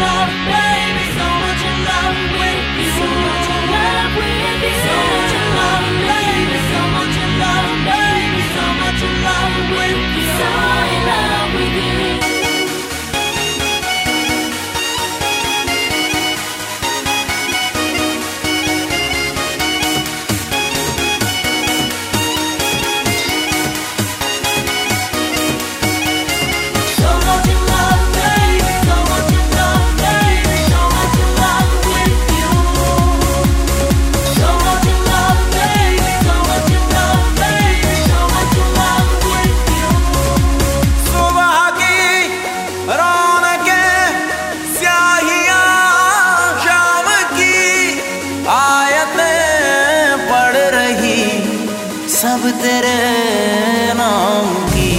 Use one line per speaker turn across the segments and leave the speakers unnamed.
love.
सब तेरे नाम की।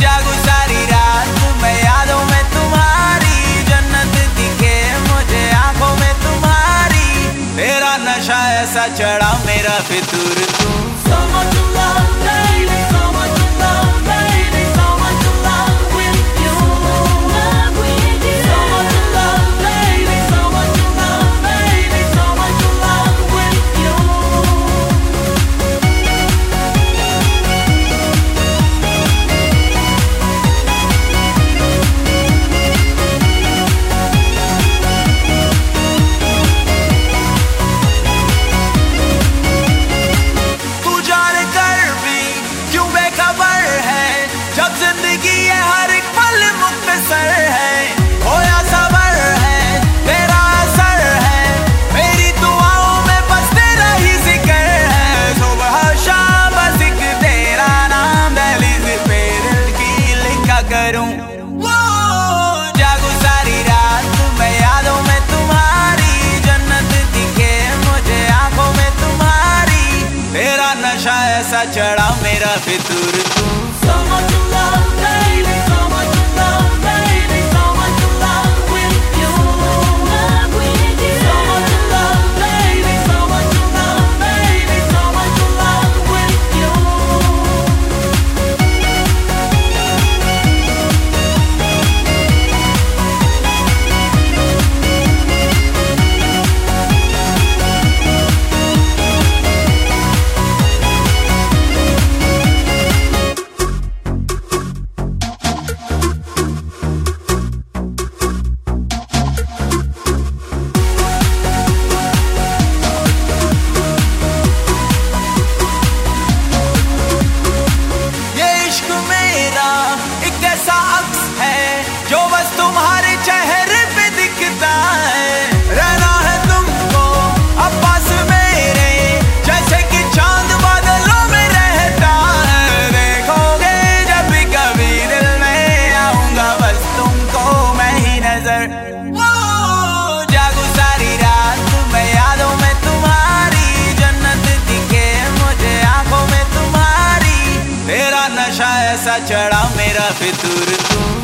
जागू सारी रात, मैं यादों में तुम्हारी, जन्नत दिखे मुझे आँखों में तुम्हारी। तेरा नशा ऐसा चढ़ा, मेरा फितूर तू। समझ पैसा चढ़ा मेरा फितूर। ऐसा चढ़ा मेरा फितूर तू।